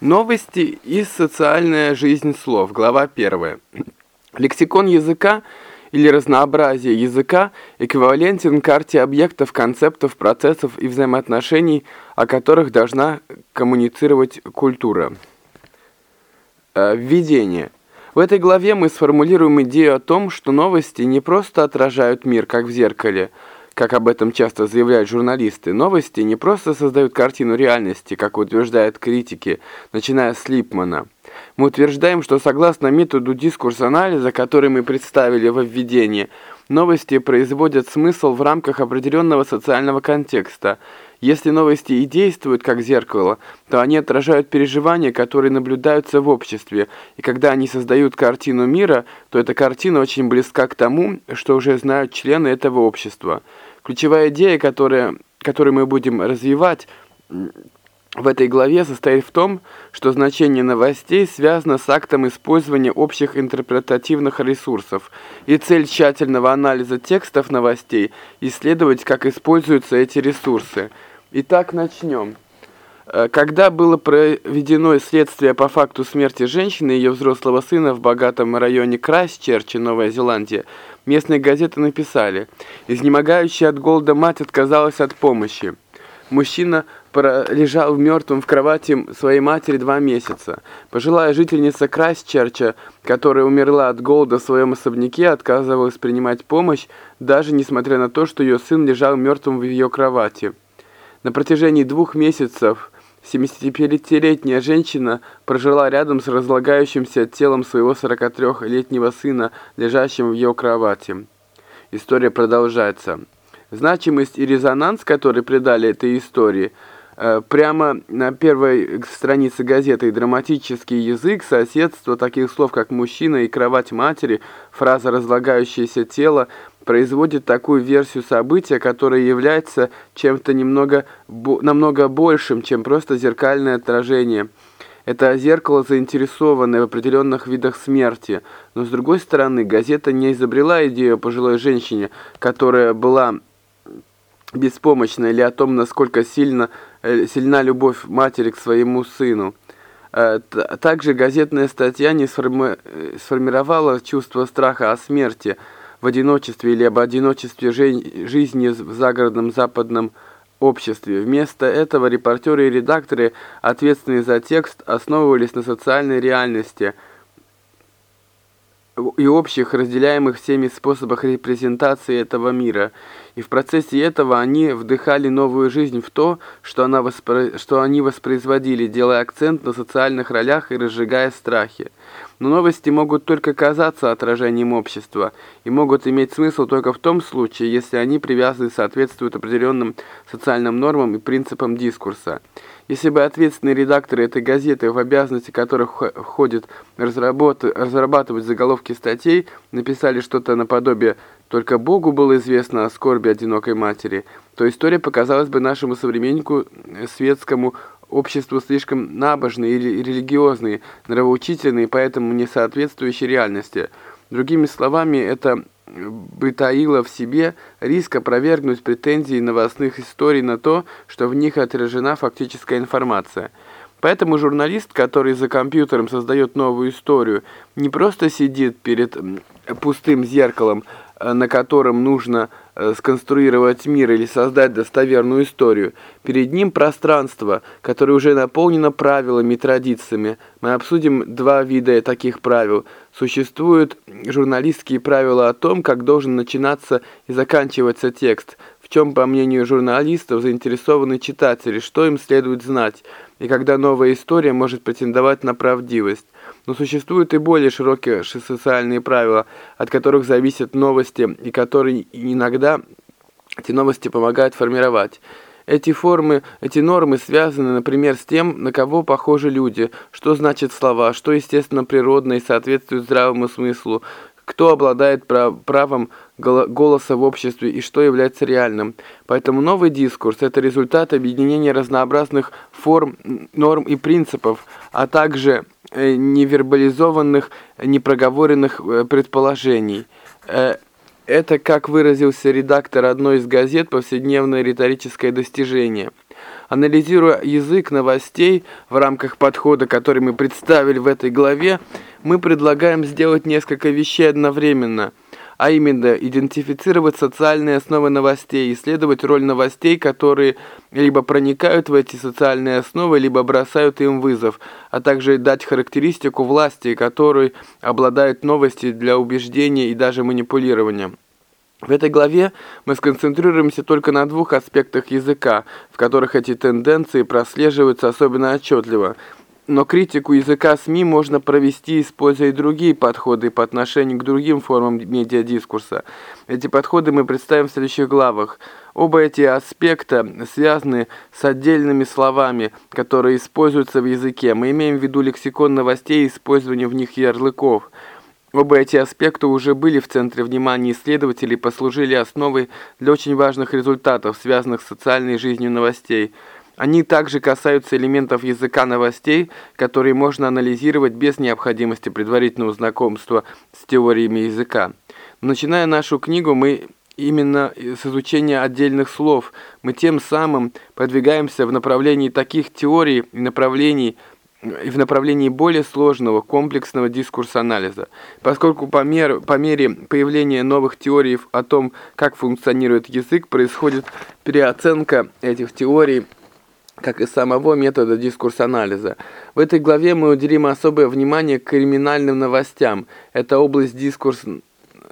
Новости и социальная жизнь слов. Глава 1. Лексикон языка или разнообразие языка эквивалентен карте объектов, концептов, процессов и взаимоотношений, о которых должна коммуницировать культура. Э, введение. В этой главе мы сформулируем идею о том, что новости не просто отражают мир, как в зеркале – как об этом часто заявляют журналисты, новости не просто создают картину реальности, как утверждают критики, начиная с Липмана. Мы утверждаем, что согласно методу дискурс-анализа, который мы представили во введении, новости производят смысл в рамках определенного социального контекста – если новости и действуют как зеркало, то они отражают переживания, которые наблюдаются в обществе, и когда они создают картину мира, то эта картина очень близка к тому, что уже знают члены этого общества. Ключевая идея, которая, которую мы будем развивать в этой главе, состоит в том, что значение новостей связано с актом использования общих интерпретативных ресурсов, и цель тщательного анализа текстов новостей – исследовать, как используются эти ресурсы – Итак, начнем. Э, когда было проведено следствие по факту смерти женщины и ее взрослого сына в богатом районе Крайстчерча, Новая Зеландия, местные газеты написали, изнемогающая от голода мать отказалась от помощи. Мужчина лежал мертвым в кровати своей матери два месяца. Пожилая жительница Крайстчерча, которая умерла от голода в своем особняке, отказывалась принимать помощь, даже несмотря на то, что ее сын лежал мертвым в ее кровати. На протяжении двух месяцев 75-летняя женщина прожила рядом с разлагающимся телом своего 43-летнего сына, лежащим в ее кровати. История продолжается. Значимость и резонанс, который придали этой истории – Э, прямо на первой странице газеты «Драматический язык», соседство таких слов, как «мужчина» и «кровать матери», фраза «разлагающееся тело» производит такую версию события, которая является чем-то немного, намного большим, чем просто зеркальное отражение. Это зеркало заинтересованное в определенных видах смерти. Но с другой стороны, газета не изобрела идею о пожилой женщине, которая была беспомощна, или о том, насколько сильно Э, сильна любовь матери к своему сыну. Э, также газетная статья не. Э, сформировала чувство страха о смерти в одиночестве или об одиночестве жизни в загородном западном обществе. Вместо этого репортеры и редакторы, ответственные за текст, основывались на социальной реальности и общих, разделяемых всеми способах репрезентации этого мира – и в процессе этого они вдыхали новую жизнь в то, что, она воспро... что они воспроизводили, делая акцент на социальных ролях и разжигая страхи. Но новости могут только казаться отражением общества и могут иметь смысл только в том случае, если они привязаны соответствуют определенным социальным нормам и принципам дискурса. Если бы ответственные редакторы этой газеты, в обязанности которых входит разрабатывать заголовки статей, написали что-то наподобие только Богу было известно о скорби одинокой матери, то история показалась бы нашему современнику э, светскому обществу слишком набожной и религиозной, нравоучительной, поэтому не соответствующей реальности. Другими словами, это э, бы таило в себе риск опровергнуть претензии новостных историй на то, что в них отражена фактическая информация. Поэтому журналист, который за компьютером создает новую историю, не просто сидит перед пустым зеркалом, Э, на котором нужно э, сконструировать мир или создать достоверную историю. Перед ним пространство, которое уже наполнено правилами и традициями. Мы обсудим два вида таких правил. Существуют журналистские правила о том, как должен начинаться и заканчиваться текст, чем, по мнению журналистов, заинтересованы читатели, что им следует знать, и когда новая история может претендовать на правдивость. Но существуют и более широкие социальные правила, от которых зависят новости, и которые иногда эти новости помогают формировать. Эти формы, эти нормы связаны, например, с тем, на кого похожи люди, что значат слова, что естественно природно и соответствует здравому смыслу, кто обладает правом голоса в обществе и что является реальным. Поэтому новый дискурс – это результат объединения разнообразных форм, норм и принципов, а также Э, невербализованных, непроговоренных э, предположений. Э, это, как выразился редактор одной из газет, повседневное риторическое достижение. Анализируя язык новостей в рамках подхода, который мы представили в этой главе, мы предлагаем сделать несколько вещей одновременно – а именно идентифицировать социальные основы новостей, исследовать роль новостей, которые либо проникают в эти социальные основы, либо бросают им вызов, а также дать характеристику власти, которой обладают новости для убеждения и даже манипулирования. В этой главе мы сконцентрируемся только на двух аспектах языка, в которых эти тенденции прослеживаются особенно отчетливо – но критику языка СМИ можно провести, используя и другие подходы по отношению к другим формам медиадискурса. Эти подходы мы представим в следующих главах. Оба эти аспекта связаны с отдельными словами, которые используются в языке. Мы имеем в виду лексикон новостей и использование в них ярлыков. Оба эти аспекта уже были в центре внимания исследователей и послужили основой для очень важных результатов, связанных с социальной жизнью новостей – они также касаются элементов языка новостей, которые можно анализировать без необходимости предварительного знакомства с теориями языка. Начиная нашу книгу, мы именно с изучения отдельных слов, мы тем самым продвигаемся в направлении таких теорий и направлений, и в направлении более сложного комплексного дискурс-анализа. Поскольку по, мер, по мере появления новых теорий о том, как функционирует язык, происходит переоценка этих теорий как и самого метода дискурс-анализа. В этой главе мы уделим особое внимание криминальным новостям. Эта область дискурс,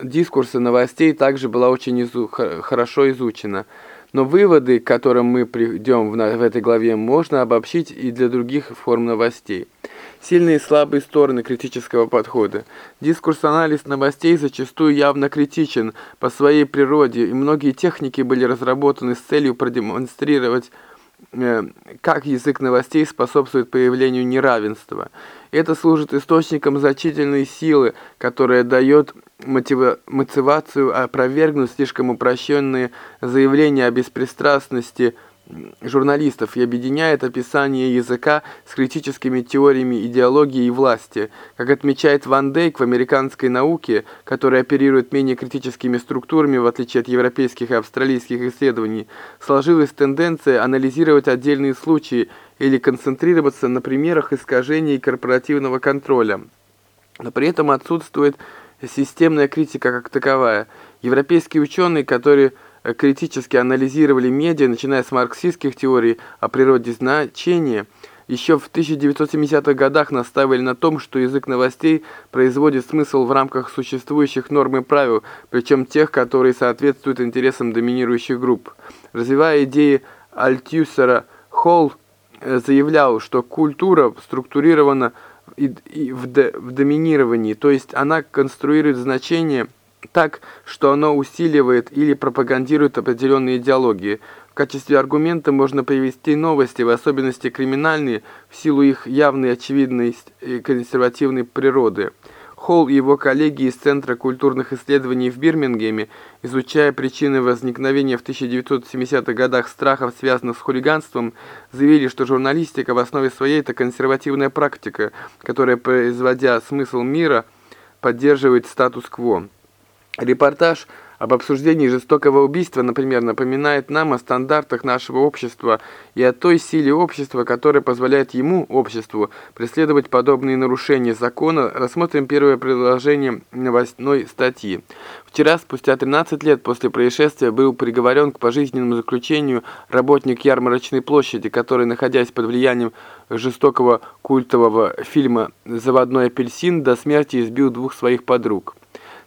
дискурса новостей также была очень изу, хорошо изучена. Но выводы, к которым мы придем в, в этой главе, можно обобщить и для других форм новостей. Сильные и слабые стороны критического подхода. Дискурс-анализ новостей зачастую явно критичен по своей природе, и многие техники были разработаны с целью продемонстрировать как язык новостей способствует появлению неравенства. Это служит источником значительной силы, которая дает мотива мотивацию опровергнуть слишком упрощенные заявления о беспристрастности журналистов и объединяет описание языка с критическими теориями идеологии и власти. Как отмечает Ван Дейк в американской науке, которая оперирует менее критическими структурами, в отличие от европейских и австралийских исследований, сложилась тенденция анализировать отдельные случаи или концентрироваться на примерах искажений корпоративного контроля. Но при этом отсутствует системная критика как таковая. Европейские ученые, которые критически анализировали медиа, начиная с марксистских теорий о природе значения, еще в 1970-х годах настаивали на том, что язык новостей производит смысл в рамках существующих норм и правил, причем тех, которые соответствуют интересам доминирующих групп. Развивая идеи Альтюсера, Холл э, заявлял, что культура структурирована в доминировании, то есть она конструирует значение – так, что оно усиливает или пропагандирует определенные идеологии. В качестве аргумента можно привести новости, в особенности криминальные, в силу их явной очевидной консервативной природы. Холл и его коллеги из Центра культурных исследований в Бирмингеме, изучая причины возникновения в 1970-х годах страхов, связанных с хулиганством, заявили, что журналистика в основе своей – это консервативная практика, которая, производя смысл мира, поддерживает статус-кво. Репортаж об обсуждении жестокого убийства, например, напоминает нам о стандартах нашего общества и о той силе общества, которая позволяет ему, обществу, преследовать подобные нарушения закона. Рассмотрим первое предложение новостной статьи. Вчера, спустя 13 лет после происшествия, был приговорен к пожизненному заключению работник ярмарочной площади, который, находясь под влиянием жестокого культового фильма «Заводной апельсин», до смерти избил двух своих подруг.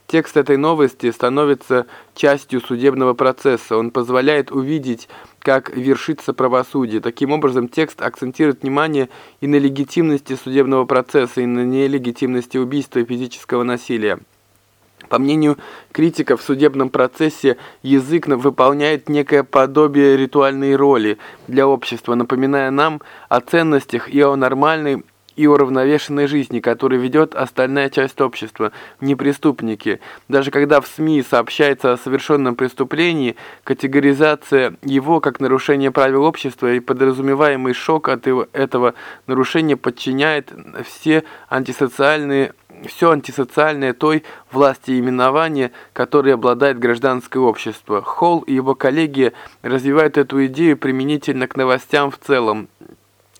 Текст этой новости становится частью судебного процесса. Он позволяет увидеть, как вершится правосудие. Таким образом, текст акцентирует внимание и на легитимности судебного процесса, и на нелегитимности убийства и физического насилия. По мнению критиков в судебном процессе, язык выполняет некое подобие ритуальной роли для общества, напоминая нам о ценностях и о нормальной и уравновешенной жизни, которую ведет остальная часть общества, не преступники. Даже когда в СМИ сообщается о совершенном преступлении, категоризация его как нарушение правил общества и подразумеваемый шок от этого нарушения подчиняет все антисоциальные все антисоциальное той власти именования, которой обладает гражданское общество. Холл и его коллеги развивают эту идею применительно к новостям в целом.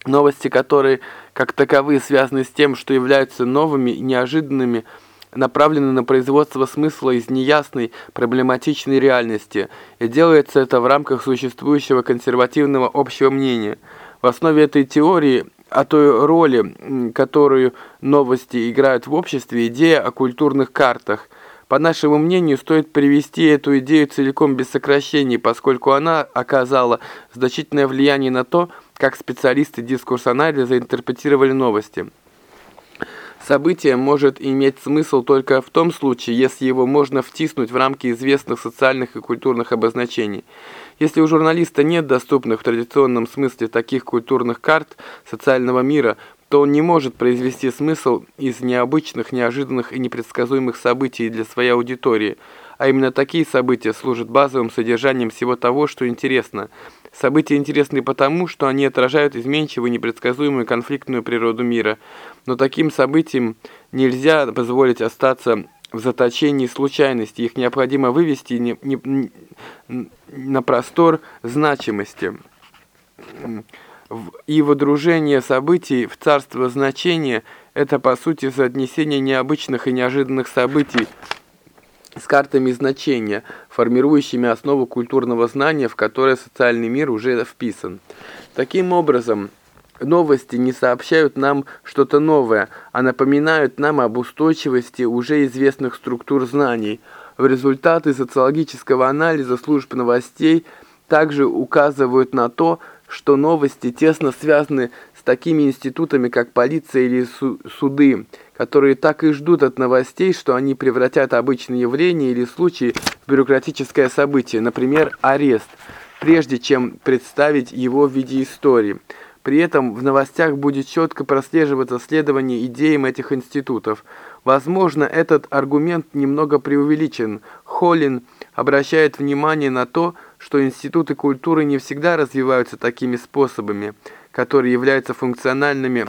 Новости, которые, как таковые, связаны с тем, что являются новыми и неожиданными, направлены на производство смысла из неясной, проблематичной реальности, и делается это в рамках существующего консервативного общего мнения. В основе этой теории о той роли, которую новости играют в обществе, идея о культурных картах. По нашему мнению, стоит привести эту идею целиком без сокращений, поскольку она оказала значительное влияние на то, как специалисты дискурс-анализа интерпретировали новости. Событие может иметь смысл только в том случае, если его можно втиснуть в рамки известных социальных и культурных обозначений. Если у журналиста нет доступных в традиционном смысле таких культурных карт социального мира, то он не может произвести смысл из необычных, неожиданных и непредсказуемых событий для своей аудитории, а именно такие события служат базовым содержанием всего того, что интересно – События интересны потому, что они отражают изменчивую, непредсказуемую конфликтную природу мира. Но таким событиям нельзя позволить остаться в заточении случайности. Их необходимо вывести не, не, на простор значимости. И водружение событий в царство значения – это, по сути, соотнесение необычных и неожиданных событий – с картами значения, формирующими основу культурного знания, в которое социальный мир уже вписан. Таким образом, новости не сообщают нам что-то новое, а напоминают нам об устойчивости уже известных структур знаний. В результаты социологического анализа служб новостей также указывают на то, что новости тесно связаны такими институтами, как полиция или суды, которые так и ждут от новостей, что они превратят обычные явления или случаи в бюрократическое событие, например, арест, прежде чем представить его в виде истории. При этом в новостях будет четко прослеживаться следование идеям этих институтов. Возможно, этот аргумент немного преувеличен. Холлин обращает внимание на то, что институты культуры не всегда развиваются такими способами, которые являются функциональными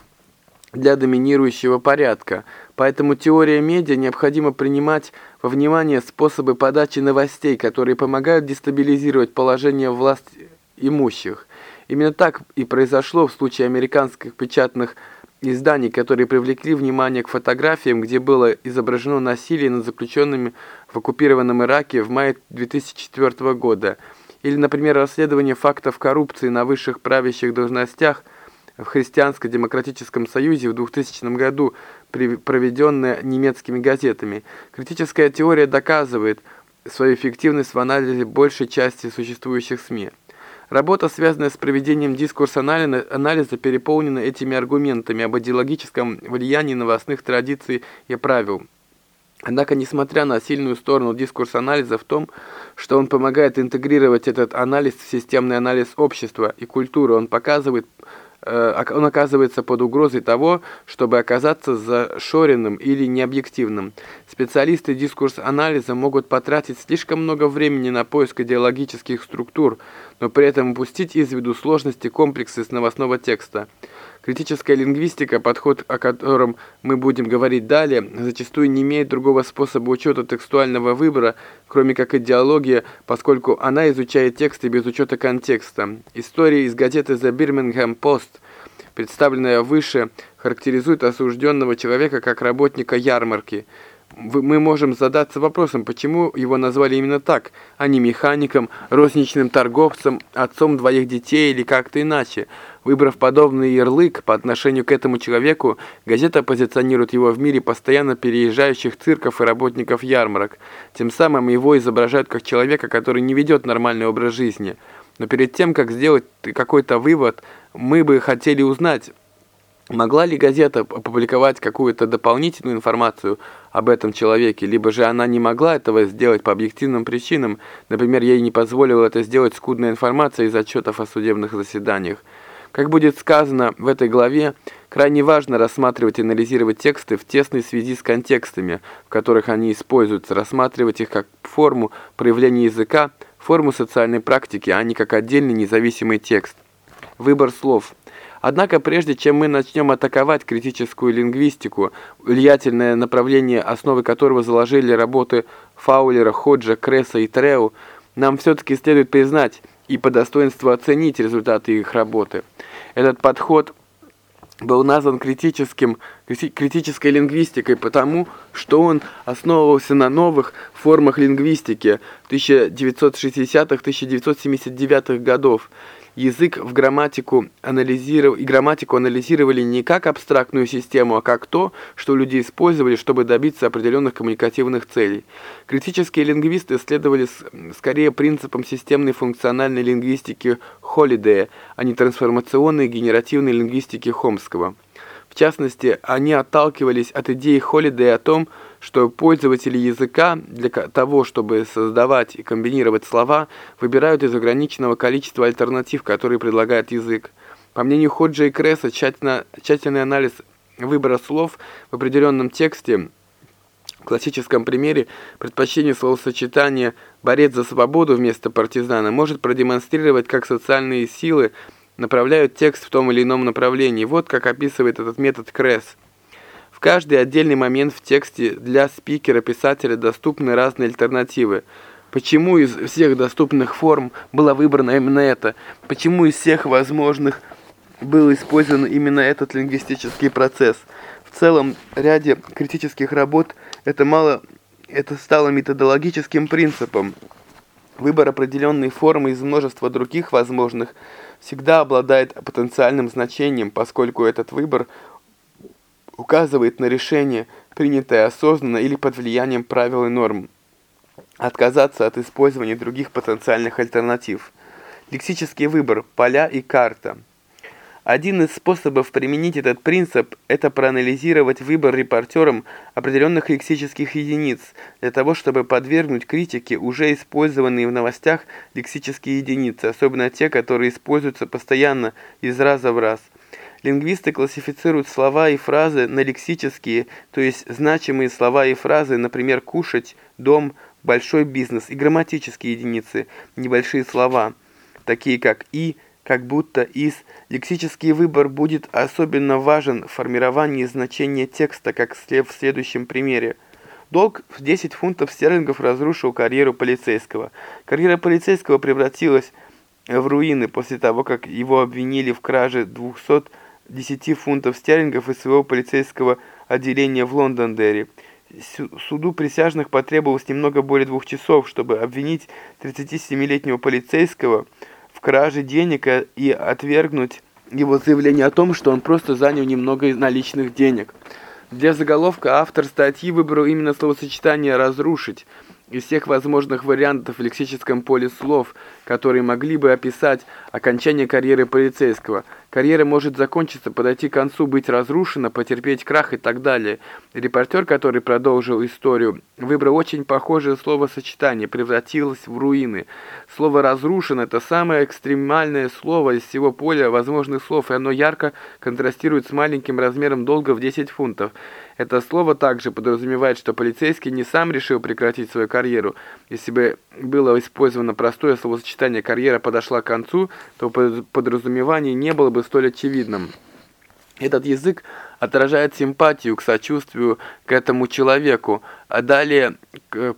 для доминирующего порядка, поэтому теория медиа необходимо принимать во внимание способы подачи новостей, которые помогают дестабилизировать положение власть имущих. Именно так и произошло в случае американских печатных изданий, которые привлекли внимание к фотографиям, где было изображено насилие над заключенными в оккупированном Ираке в мае 2004 года, или, например, расследование фактов коррупции на высших правящих должностях – в Христианско-демократическом союзе в 2000 году, проведенная немецкими газетами. Критическая теория доказывает свою эффективность в анализе большей части существующих СМИ. Работа, связанная с проведением дискурс-анализа, переполнена этими аргументами об идеологическом влиянии новостных традиций и правил. Однако, несмотря на сильную сторону дискурс-анализа в том, что он помогает интегрировать этот анализ в системный анализ общества и культуры, он показывает, Э, он оказывается под угрозой того, чтобы оказаться зашоренным или необъективным. Специалисты дискурс-анализа могут потратить слишком много времени на поиск идеологических структур, но при этом упустить из виду сложности комплекса новостного текста. Критическая лингвистика, подход, о котором мы будем говорить далее, зачастую не имеет другого способа учета текстуального выбора, кроме как идеология, поскольку она изучает тексты без учета контекста. История из газеты The Birmingham Post, представленная выше, характеризует осужденного человека как работника ярмарки – мы можем задаться вопросом, почему его назвали именно так, а не механиком, розничным торговцем, отцом двоих детей или как-то иначе. Выбрав подобный ярлык по отношению к этому человеку, газета позиционирует его в мире постоянно переезжающих цирков и работников ярмарок. Тем самым его изображают как человека, который не ведет нормальный образ жизни. Но перед тем, как сделать какой-то вывод, мы бы хотели узнать, Могла ли газета опубликовать какую-то дополнительную информацию об этом человеке, либо же она не могла этого сделать по объективным причинам, например, ей не позволила это сделать скудная информация из отчетов о судебных заседаниях. Как будет сказано в этой главе, крайне важно рассматривать и анализировать тексты в тесной связи с контекстами, в которых они используются, рассматривать их как форму проявления языка, форму социальной практики, а не как отдельный независимый текст. Выбор слов – Однако прежде чем мы начнем атаковать критическую лингвистику, влиятельное направление, основы которого заложили работы Фаулера, Ходжа, Кресса и Треу, нам все-таки следует признать и по достоинству оценить результаты их работы. Этот подход был назван критическим, критической лингвистикой потому, что он основывался на новых формах лингвистики 1960-1979 годов, язык в грамматику анализировали, и грамматику анализировали не как абстрактную систему, а как то, что люди использовали, чтобы добиться определенных коммуникативных целей. Критические лингвисты следовали скорее принципам системной функциональной лингвистики Холидея, а не трансформационной генеративной лингвистики Хомского. В частности, они отталкивались от идеи Холидея о том, что пользователи языка для того, чтобы создавать и комбинировать слова, выбирают из ограниченного количества альтернатив, которые предлагает язык. По мнению Ходжа и Кресса, тщательно, тщательный анализ выбора слов в определенном тексте, в классическом примере, предпочтение словосочетания «борец за свободу» вместо «партизана» может продемонстрировать, как социальные силы направляют текст в том или ином направлении. Вот как описывает этот метод Кресс. В каждый отдельный момент в тексте для спикера-писателя доступны разные альтернативы. Почему из всех доступных форм была выбрана именно эта? Почему из всех возможных был использован именно этот лингвистический процесс? В целом, ряде критических работ это мало это стало методологическим принципом. Выбор определенной формы из множества других возможных всегда обладает потенциальным значением, поскольку этот выбор указывает на решение, принятое осознанно или под влиянием правил и норм. Отказаться от использования других потенциальных альтернатив. Лексический выбор, поля и карта. Один из способов применить этот принцип – это проанализировать выбор репортером определенных лексических единиц, для того, чтобы подвергнуть критике уже использованные в новостях лексические единицы, особенно те, которые используются постоянно из раза в раз – Лингвисты классифицируют слова и фразы на лексические, то есть значимые слова и фразы, например, «кушать», «дом», «большой бизнес» и грамматические единицы, небольшие слова, такие как «и», «как будто», «из». Лексический выбор будет особенно важен в формировании значения текста, как в следующем примере. Долг в 10 фунтов стерлингов разрушил карьеру полицейского. Карьера полицейского превратилась в руины после того, как его обвинили в краже 200 10 фунтов стерлингов из своего полицейского отделения в Лондондерри. Суду присяжных потребовалось немного более двух часов, чтобы обвинить 37-летнего полицейского в краже денег и отвергнуть его заявление о том, что он просто занял немного наличных денег. Для заголовка автор статьи выбрал именно словосочетание «разрушить», из всех возможных вариантов в лексическом поле слов, которые могли бы описать окончание карьеры полицейского. Карьера может закончиться, подойти к концу, быть разрушена, потерпеть крах и так далее. Репортер, который продолжил историю, выбрал очень похожее словосочетание «превратилось в руины». Слово «разрушен» — это самое экстремальное слово из всего поля возможных слов, и оно ярко контрастирует с маленьким размером долга в 10 фунтов. Это слово также подразумевает, что полицейский не сам решил прекратить свою карьеру. Если бы было использовано простое словосочетание «карьера подошла к концу», то подразумевание не было бы столь очевидным. Этот язык отражает симпатию к сочувствию к этому человеку. А далее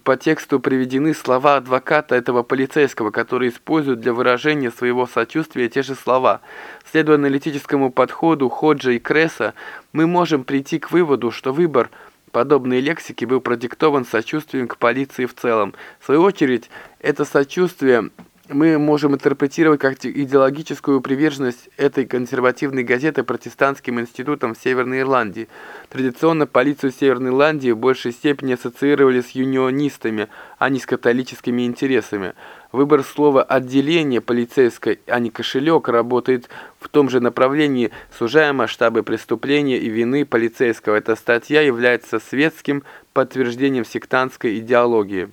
по тексту приведены слова адвоката этого полицейского, который использует для выражения своего сочувствия те же слова. Следуя аналитическому подходу Ходжа и Кресса, мы можем прийти к выводу, что выбор подобной лексики был продиктован сочувствием к полиции в целом. В свою очередь, это сочувствие мы можем интерпретировать как идеологическую приверженность этой консервативной газеты протестантским институтам в Северной Ирландии. Традиционно полицию Северной Ирландии в большей степени ассоциировали с юнионистами, а не с католическими интересами. Выбор слова «отделение полицейское», а не «кошелек» работает в том же направлении, сужая масштабы преступления и вины полицейского. Эта статья является светским подтверждением сектантской идеологии.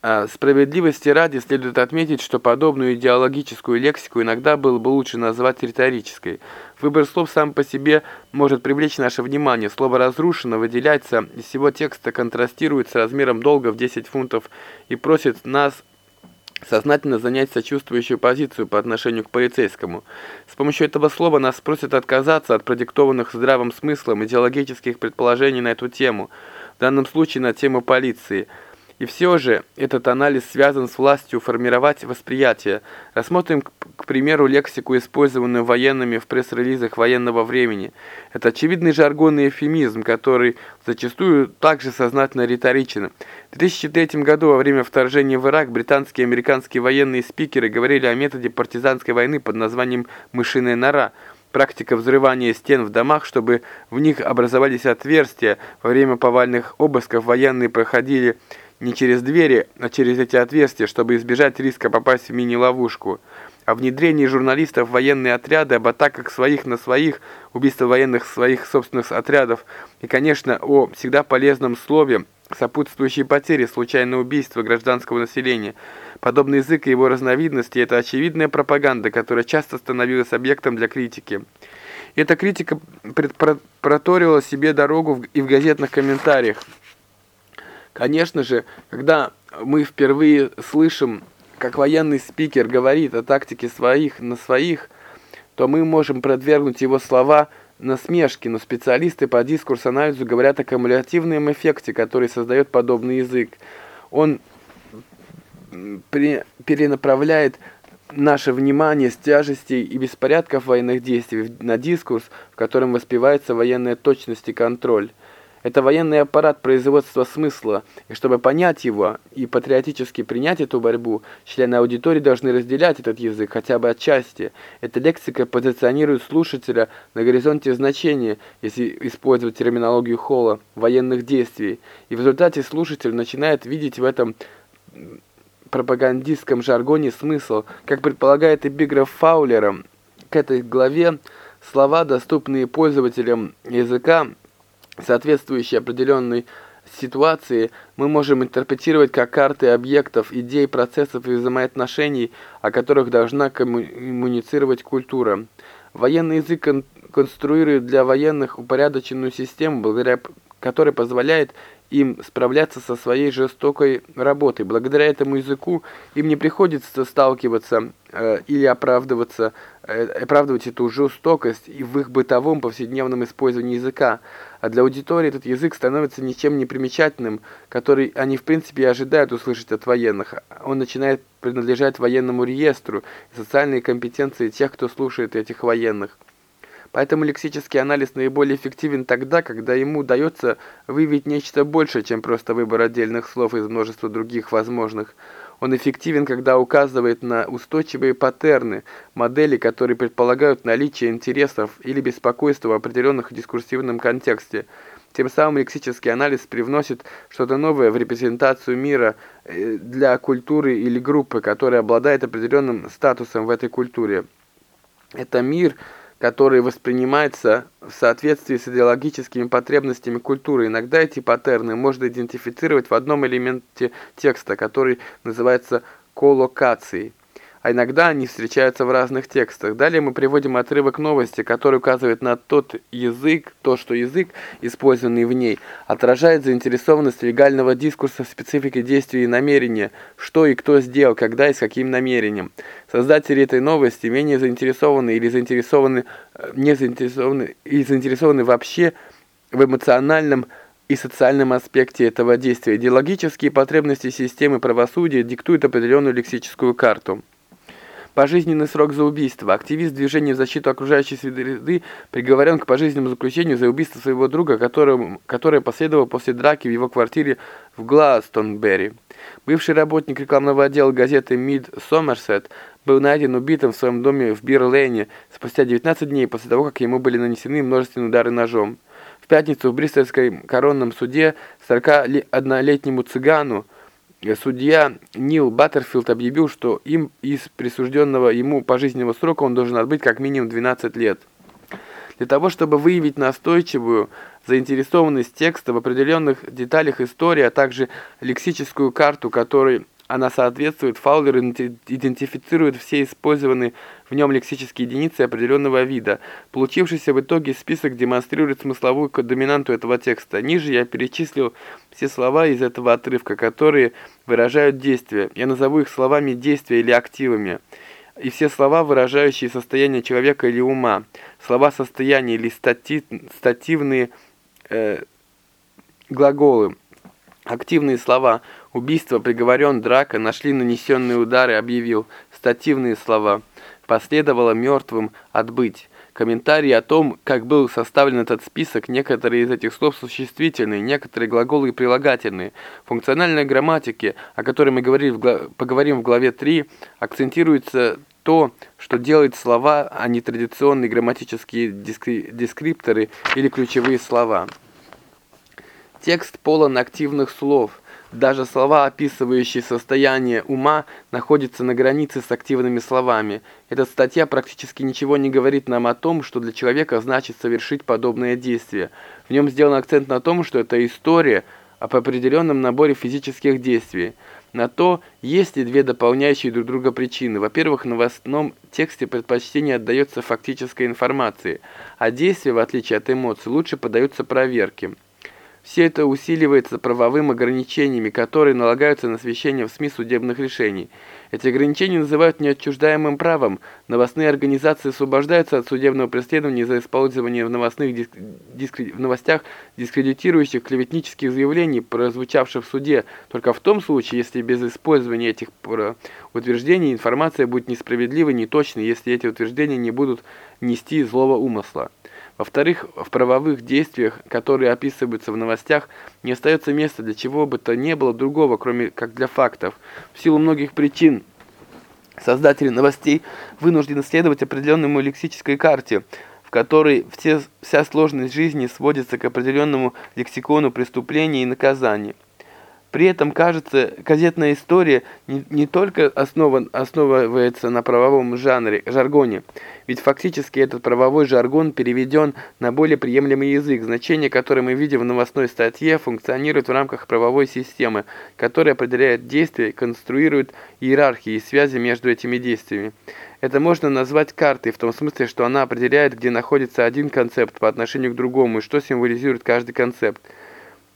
А справедливости ради следует отметить, что подобную идеологическую лексику иногда было бы лучше назвать риторической. Выбор слов сам по себе может привлечь наше внимание. Слово «разрушено» выделяется из всего текста, контрастирует с размером долга в 10 фунтов и просит нас сознательно занять сочувствующую позицию по отношению к полицейскому. С помощью этого слова нас просят отказаться от продиктованных здравым смыслом идеологических предположений на эту тему, в данном случае на тему полиции – и все же этот анализ связан с властью формировать восприятие. Рассмотрим, к примеру, лексику, использованную военными в пресс-релизах военного времени. Это очевидный жаргонный эвфемизм, который зачастую также сознательно риторичен. В 2003 году во время вторжения в Ирак британские и американские военные спикеры говорили о методе партизанской войны под названием «мышиная нора», Практика взрывания стен в домах, чтобы в них образовались отверстия. Во время повальных обысков военные проходили не через двери, а через эти отверстия, чтобы избежать риска попасть в мини-ловушку. О внедрении журналистов в военные отряды, об атаках своих на своих, убийство военных своих собственных отрядов и, конечно, о всегда полезном слове, сопутствующие потери, случайное убийство гражданского населения. Подобный язык и его разновидности – это очевидная пропаганда, которая часто становилась объектом для критики. Эта критика проторила себе дорогу и в газетных комментариях. Конечно же, когда мы впервые слышим, как военный спикер говорит о тактике своих на своих, то мы можем продвергнуть его слова насмешки, но специалисты по дискурс-анализу говорят о кумулятивном эффекте, который создает подобный язык. Он перенаправляет наше внимание с тяжестей и беспорядков военных действий на дискурс, в котором воспевается военная точность и контроль. Это военный аппарат производства смысла, и чтобы понять его и патриотически принять эту борьбу, члены аудитории должны разделять этот язык хотя бы отчасти. Эта лексика позиционирует слушателя на горизонте значения, если использовать терминологию Холла, военных действий, и в результате слушатель начинает видеть в этом пропагандистском жаргоне смысл, как предполагает эпиграф Фаулера. К этой главе слова, доступные пользователям языка, соответствующие определенной ситуации, мы можем интерпретировать как карты объектов, идей, процессов и взаимоотношений, о которых должна коммуницировать культура. Военный язык кон конструирует для военных упорядоченную систему, благодаря которой позволяет им справляться со своей жестокой работой. Благодаря этому языку им не приходится сталкиваться э, или оправдываться, э, оправдывать эту жестокость и в их бытовом повседневном использовании языка. А для аудитории этот язык становится ничем не примечательным, который они в принципе ожидают услышать от военных. Он начинает принадлежать военному реестру и социальные компетенции тех, кто слушает этих военных. Поэтому лексический анализ наиболее эффективен тогда, когда ему удается выявить нечто большее, чем просто выбор отдельных слов из множества других возможных. Он эффективен, когда указывает на устойчивые паттерны, модели, которые предполагают наличие интересов или беспокойства в определенных дискурсивном контексте. Тем самым лексический анализ привносит что-то новое в репрезентацию мира э, для культуры или группы, которая обладает определенным статусом в этой культуре. Это мир – который воспринимается в соответствии с идеологическими потребностями культуры. Иногда эти паттерны можно идентифицировать в одном элементе текста, который называется коллокацией а иногда они встречаются в разных текстах. Далее мы приводим отрывок новости, который указывает на тот язык, то, что язык, использованный в ней, отражает заинтересованность легального дискурса в специфике действий и намерения, что и кто сделал, когда и с каким намерением. Создатели этой новости менее заинтересованы или заинтересованы, э, не заинтересованы, или заинтересованы вообще в эмоциональном и социальном аспекте этого действия. Идеологические потребности системы правосудия диктуют определенную лексическую карту. Пожизненный срок за убийство. Активист движения в защиту окружающей среды приговорен к пожизненному заключению за убийство своего друга, которое, которое последовало после драки в его квартире в Гластонберри. Бывший работник рекламного отдела газеты «Мид Сомерсет» был найден убитым в своем доме в Бирлене спустя 19 дней после того, как ему были нанесены множественные удары ножом. В пятницу в Бристольском коронном суде 41-летнему цыгану Судья Нил Баттерфилд объявил, что им из присужденного ему пожизненного срока он должен отбыть как минимум 12 лет. Для того, чтобы выявить настойчивую заинтересованность текста в определенных деталях истории, а также лексическую карту, которой она соответствует, Фаулер идентифицирует все использованные в нем лексические единицы определенного вида. Получившийся в итоге список демонстрирует смысловую доминанту этого текста. Ниже я перечислил все слова из этого отрывка, которые выражают действие. Я назову их словами действия или активами. И все слова, выражающие состояние человека или ума. Слова состояния или стати стативные э, глаголы. Активные слова «убийство», «приговорен», «драка», «нашли нанесенные удары», «объявил». Стативные слова «последовало мертвым», «отбыть». Комментарии о том, как был составлен этот список, некоторые из этих слов существительные, некоторые глаголы и прилагательные. Функциональной грамматике, о которой мы говорили в поговорим в главе 3, акцентируется то, что делает слова, а не традиционные грамматические дескрипторы или ключевые слова. Текст полон активных слов. Даже слова, описывающие состояние ума, находятся на границе с активными словами. Эта статья практически ничего не говорит нам о том, что для человека значит совершить подобное действие. В нем сделан акцент на том, что это история об определенном наборе физических действий. На то есть ли две дополняющие друг друга причины. Во-первых, в новостном тексте предпочтение отдается фактической информации, а действия, в отличие от эмоций, лучше подаются проверке. Все это усиливается правовым ограничениями, которые налагаются на освещение в СМИ судебных решений. Эти ограничения называют неотчуждаемым правом. Новостные организации освобождаются от судебного преследования за использование в, новостных диск... Диск... в новостях дискредитирующих клеветнических заявлений, прозвучавших в суде, только в том случае, если без использования этих утверждений информация будет несправедливой, неточной, если эти утверждения не будут нести злого умысла. Во-вторых, в правовых действиях, которые описываются в новостях, не остается места для чего бы то ни было другого, кроме как для фактов. В силу многих причин создатели новостей вынуждены следовать определенному лексической карте, в которой все, вся сложность жизни сводится к определенному лексикону преступления и наказания. При этом, кажется, газетная история не, не только основан, основывается на правовом жанре, жаргоне, ведь фактически этот правовой жаргон переведен на более приемлемый язык, значение которое мы видим в новостной статье функционирует в рамках правовой системы, которая определяет действия, конструирует иерархии и связи между этими действиями. Это можно назвать картой, в том смысле, что она определяет, где находится один концепт по отношению к другому и что символизирует каждый концепт.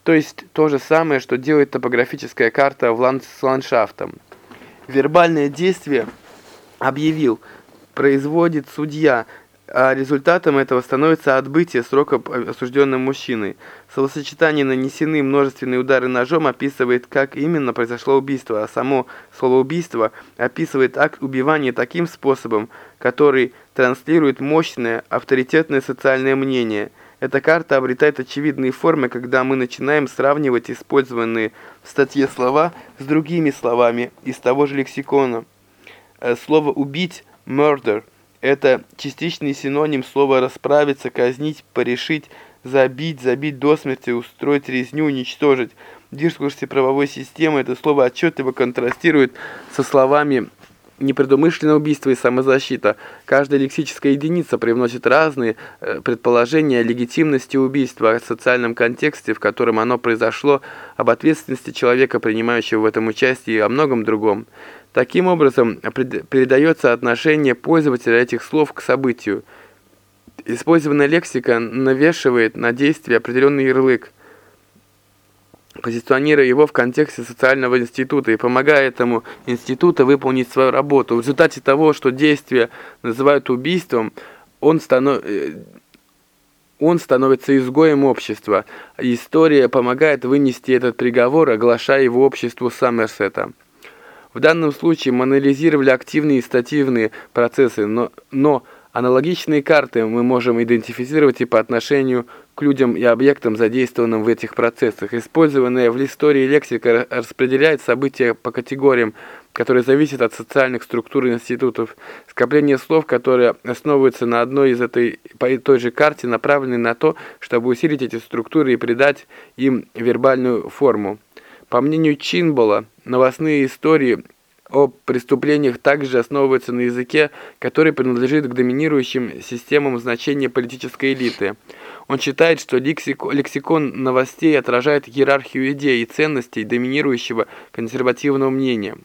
То есть то же самое, что делает топографическая карта в ланд с ландшафтом. Вербальное действие объявил, производит судья, а результатом этого становится отбытие срока осужденным мужчиной. Словосочетание «нанесены множественные удары ножом» описывает, как именно произошло убийство, а само слово «убийство» описывает акт убивания таким способом, который транслирует мощное, авторитетное социальное мнение – эта карта обретает очевидные формы, когда мы начинаем сравнивать использованные в статье слова с другими словами из того же лексикона. Э, слово «убить» – «murder» – это частичный синоним слова «расправиться», «казнить», «порешить», «забить», «забить до смерти», «устроить резню», «уничтожить». В дискурсе правовой системы это слово отчетливо контрастирует со словами непредумышленное убийство и самозащита. Каждая лексическая единица привносит разные э, предположения о легитимности убийства, о социальном контексте, в котором оно произошло, об ответственности человека, принимающего в этом участие и о многом другом. Таким образом, передается отношение пользователя этих слов к событию. Использованная лексика навешивает на действие определенный ярлык – позиционируя его в контексте социального института и помогая этому институту выполнить свою работу. В результате того, что действие называют убийством, он, станов... Э, он становится изгоем общества. История помогает вынести этот приговор, оглашая его обществу Саммерсета. В данном случае мы анализировали активные и стативные процессы, но, но аналогичные карты мы можем идентифицировать и по отношению к людям и объектам, задействованным в этих процессах. Использованная в истории лексика распределяет события по категориям, которые зависят от социальных структур институтов. Скопление слов, которые основываются на одной из этой по той же карте, направлены на то, чтобы усилить эти структуры и придать им вербальную форму. По мнению Чинбола, новостные истории о преступлениях также основывается на языке, который принадлежит к доминирующим системам значения политической элиты. Он считает, что лексикон новостей отражает иерархию идей и ценностей доминирующего консервативного мнения.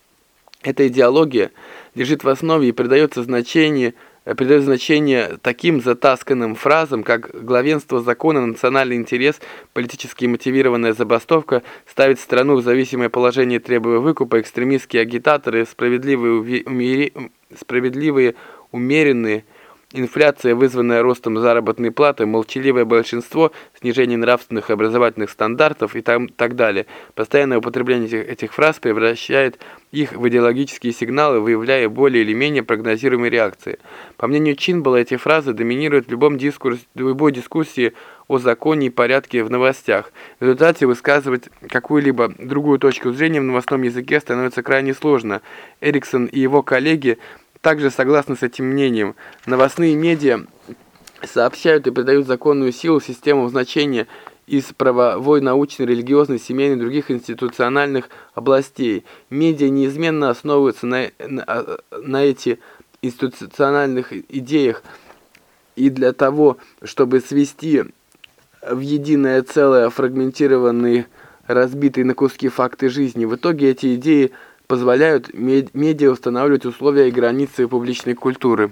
Эта идеология лежит в основе и придается значение – придает значение таким затасканным фразам, как «главенство закона, национальный интерес, политически мотивированная забастовка ставит страну в зависимое положение, требуя выкупа, экстремистские агитаторы, справедливые, умери... справедливые умеренные Инфляция, вызванная ростом заработной платы, молчаливое большинство, снижение нравственных и образовательных стандартов и там, так далее. Постоянное употребление этих, этих фраз превращает их в идеологические сигналы, выявляя более или менее прогнозируемые реакции. По мнению Чинбола, эти фразы доминируют в любом дискурсе, в любой дискуссии о законе и порядке в новостях. В результате высказывать какую-либо другую точку зрения в новостном языке становится крайне сложно. Эриксон и его коллеги – также согласны с этим мнением. Новостные медиа сообщают и придают законную силу системам значения из правовой, научной, религиозной, семейной и других институциональных областей. Медиа неизменно основываются на, на, на эти институциональных идеях, и для того, чтобы свести в единое целое фрагментированные, разбитые на куски факты жизни, в итоге эти идеи – позволяют медиа устанавливать условия и границы публичной культуры.